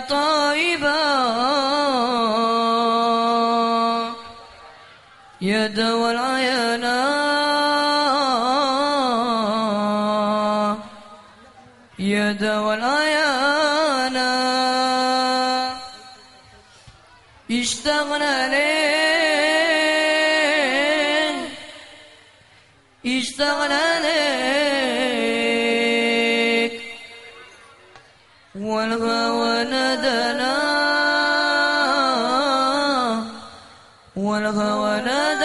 طائبا يا دوى العيانا يا دوى العيانا اشتغل عليه. اشتغل عليه والهوى لا